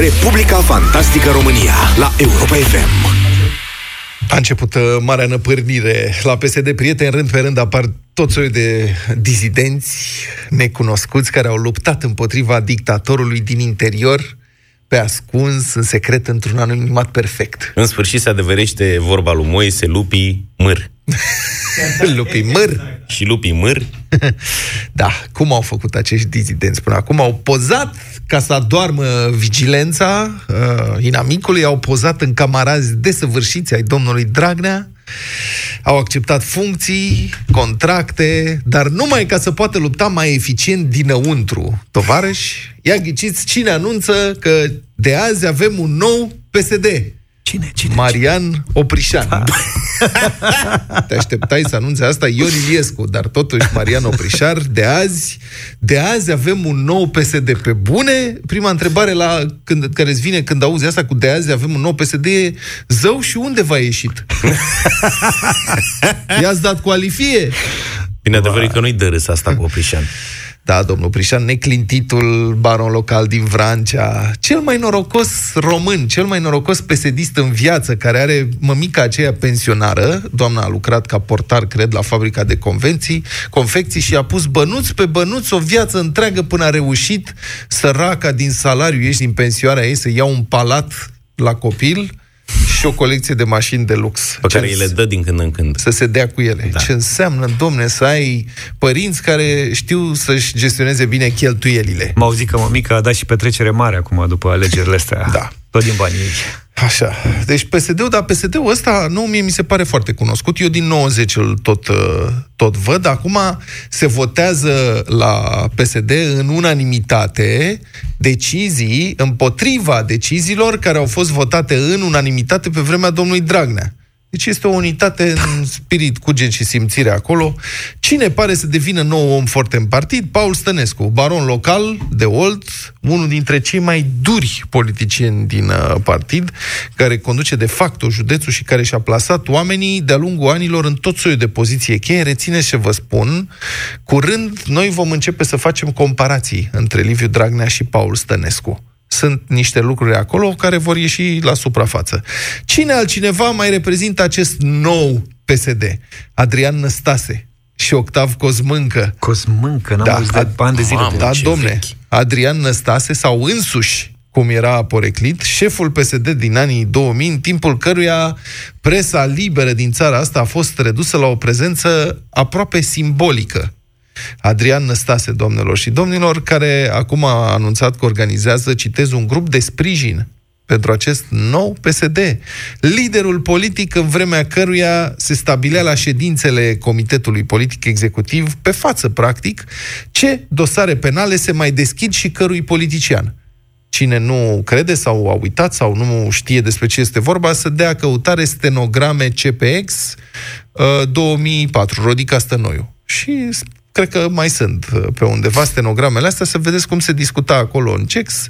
Republica Fantastică România la Europa FM. A început uh, marea năpârnire la PSD. Prieteni, rând pe rând apar tot soiul de dizidenți necunoscuți care au luptat împotriva dictatorului din interior pe ascuns, în secret, într-un anonimat perfect. În sfârșit se adeverește vorba lui Moise, lupii mâr. lupii mâr? Și lupii mâr? da, cum au făcut acești dizidenți până acum? Au pozat ca să adoarmă vigilența uh, inamicului, au pozat în camarazi desăvârșiți ai domnului Dragnea, au acceptat funcții, contracte, dar numai ca să poată lupta mai eficient dinăuntru. Tovarăși, ia ghiciți cine anunță că de azi avem un nou PSD. Cine? Cine? Marian Oprișan. Da. Te așteptai să anunțe asta Ion Iliescu, dar totuși Marian Oprișar, de azi, de azi avem un nou PSD pe bune. Prima întrebare la când, care îți vine când auzi asta cu de azi avem un nou PSD e zău și unde va ieșit? I-ați dat cu alifie? Bine, adevărul că nu-i dă asta cu Oprișan. Da, domnul Prișan, neclintitul baron local din Vrancea, cel mai norocos român, cel mai norocos pesedist în viață, care are mămica aceea pensionară, doamna a lucrat ca portar, cred, la fabrica de convenții, confecții și a pus bănuți pe bănuți o viață întreagă până a reușit săraca din salariu ieși din pensioarea ei să ia un palat la copil, și o colecție de mașini de lux. Pe care îi le dă din când în când. Să se dea cu ele. Da. Ce înseamnă, domne, să ai părinți care știu să-și gestioneze bine cheltuielile. M-au zis că mămica a dat și petrecere mare acum după alegerile astea. Da. Tot din banii ei. Așa. Deci PSD-ul, dar PSD-ul ăsta, nu, mie mi se pare foarte cunoscut. Eu din 90 îl tot, uh, tot văd. Acum se votează la PSD în unanimitate decizii împotriva deciziilor care au fost votate în unanimitate pe vremea domnului Dragnea. Deci este o unitate în spirit, cuget și simțire acolo. Cine pare să devină nou om foarte în partid? Paul Stănescu, baron local de Olt, unul dintre cei mai duri politicieni din uh, partid, care conduce de facto județul și care și-a plasat oamenii de-a lungul anilor în tot soiul de poziție cheie. Rețineți ce vă spun. Curând, noi vom începe să facem comparații între Liviu Dragnea și Paul Stănescu sunt niște lucruri acolo care vor ieși la suprafață. Cine altcineva mai reprezintă acest nou PSD? Adrian Năstase și Octav Cosmâncă. Cosmâncă, n-am da, auzit de bani de zile. Da, domne, vechi. Adrian Năstase sau însuși cum era poreclit, șeful PSD din anii 2000, în timpul căruia presa liberă din țara asta a fost redusă la o prezență aproape simbolică Adrian Năstase, domnilor și domnilor, care acum a anunțat că organizează, citez, un grup de sprijin pentru acest nou PSD. Liderul politic în vremea căruia se stabilea la ședințele Comitetului Politic Executiv, pe față, practic, ce dosare penale se mai deschid și cărui politician. Cine nu crede sau a uitat sau nu știe despre ce este vorba, să dea căutare stenograme CPX uh, 2004, Rodica Stănoiu. Și cred că mai sunt uh, pe undeva stenogramele astea, să vedeți cum se discuta acolo în CEX,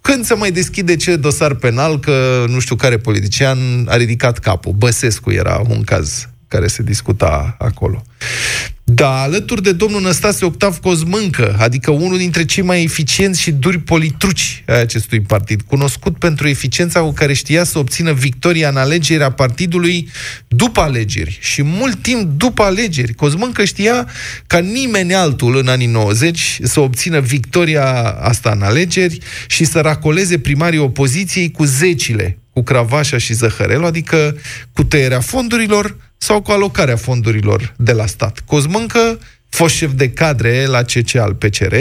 când se mai deschide ce dosar penal, că nu știu care politician a ridicat capul. Băsescu era un caz care se discuta acolo. Da, alături de domnul Năstase Octav Cosmâncă, adică unul dintre cei mai eficienți și duri politruci ai acestui partid, cunoscut pentru eficiența cu care știa să obțină victoria în alegerea partidului după alegeri și mult timp după alegeri. Cosmâncă știa ca nimeni altul în anii 90 să obțină victoria asta în alegeri și să racoleze primarii opoziției cu zecile, cu Cravașa și Zăhărelu, adică cu tăierea fondurilor, sau cu alocarea fondurilor de la stat. Cosmâncă, fost șef de cadre la CC al PCR,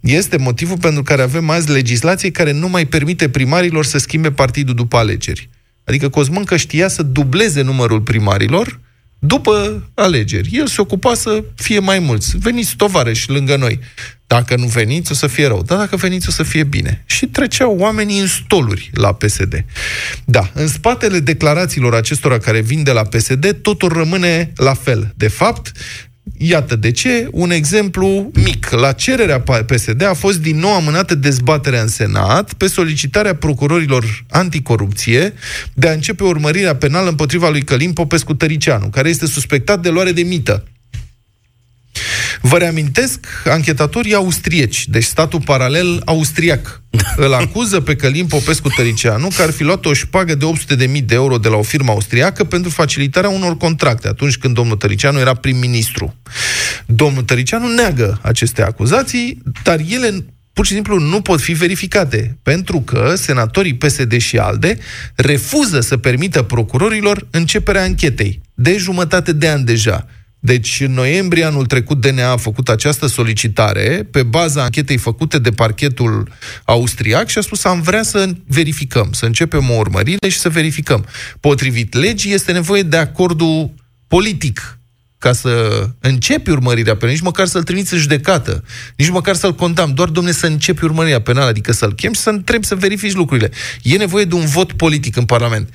este motivul pentru care avem azi legislație care nu mai permite primarilor să schimbe partidul după alegeri. Adică Cosmâncă știa să dubleze numărul primarilor după alegeri. El se ocupa să fie mai mulți. Veniți tovarăși lângă noi. Dacă nu veniți, o să fie rău. Dar dacă veniți, o să fie bine. Și treceau oamenii în stoluri la PSD. Da, în spatele declarațiilor acestora care vin de la PSD, totul rămâne la fel. De fapt, Iată de ce, un exemplu mic. La cererea PSD a fost din nou amânată dezbaterea în Senat pe solicitarea procurorilor anticorupție de a începe urmărirea penală împotriva lui Călim Popescu Tăricianu, care este suspectat de luare de mită Vă reamintesc, anchetatorii austrieci, deci statul paralel austriac, îl acuză pe Călim Popescu Tăricianu că ar fi luat o șpagă de 800.000 de euro de la o firmă austriacă pentru facilitarea unor contracte, atunci când domnul Tăricianu era prim-ministru. Domnul Tăricianu neagă aceste acuzații, dar ele pur și simplu nu pot fi verificate, pentru că senatorii PSD și ALDE refuză să permită procurorilor începerea anchetei, de jumătate de an deja. Deci, în noiembrie anul trecut, DNA a făcut această solicitare pe baza anchetei făcute de parchetul austriac și a spus am vrea să verificăm, să începem o urmărire și să verificăm. Potrivit legii, este nevoie de acordul politic ca să începi urmărirea penală, nici măcar să-l trimiți în judecată, nici măcar să-l condamn, doar, domne, să începi urmărirea penală, adică să-l chem și să întrebi să verifici lucrurile. E nevoie de un vot politic în Parlament.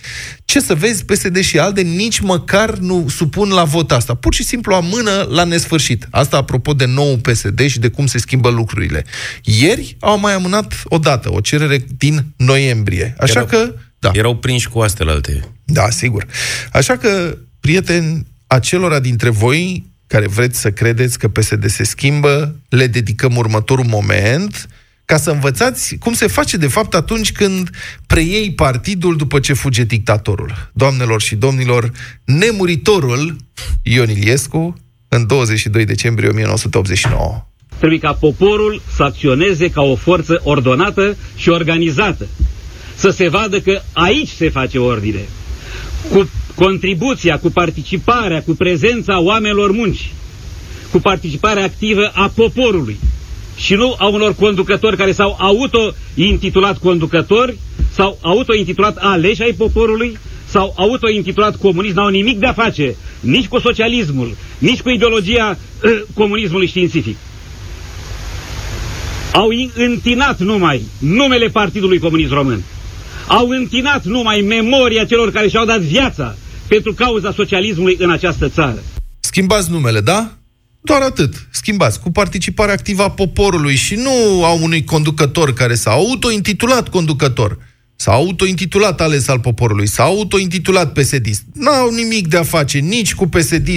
Ce să vezi, PSD și ALDE nici măcar nu supun la vot asta. Pur și simplu amână la nesfârșit. Asta apropo de nou PSD și de cum se schimbă lucrurile. Ieri au mai amânat o dată, o cerere din noiembrie. Așa Erau, că... Da. Erau prinși cu astele alte. Da, sigur. Așa că, prieteni, acelora dintre voi care vreți să credeți că PSD se schimbă, le dedicăm următorul moment ca să învățați cum se face de fapt atunci când preiei partidul după ce fuge dictatorul. Doamnelor și domnilor, nemuritorul Ion Iliescu în 22 decembrie 1989. Trebuie ca poporul să acționeze ca o forță ordonată și organizată. Să se vadă că aici se face ordine. Cu contribuția, cu participarea, cu prezența oamenilor munci, cu participarea activă a poporului și nu a unor conducători care s-au auto-intitulat conducători sau auto-intitulat aleși ai poporului sau auto-intitulat comunist, n-au nimic de a face nici cu socialismul, nici cu ideologia uh, comunismului științific. Au întinat numai numele Partidului Comunist Român. Au întinat numai memoria celor care și-au dat viața pentru cauza socialismului în această țară. Schimbați numele, da? Doar atât. Schimbați. Cu participarea activă a poporului și nu a unui conducător care s-a auto-intitulat conducător. S-a auto-intitulat ales al poporului, s-a auto-intitulat psd N-au nimic de a face nici cu psd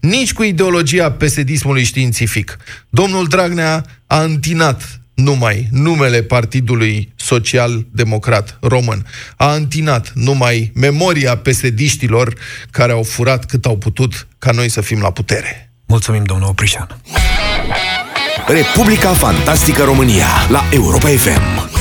nici cu ideologia psd științific. Domnul Dragnea a întinat numai numele Partidului Social-Democrat Român. A întinat numai memoria pesediștilor care au furat cât au putut ca noi să fim la putere. Mulțumim, domnul Oprișan. Republica Fantastică România la Europa FM.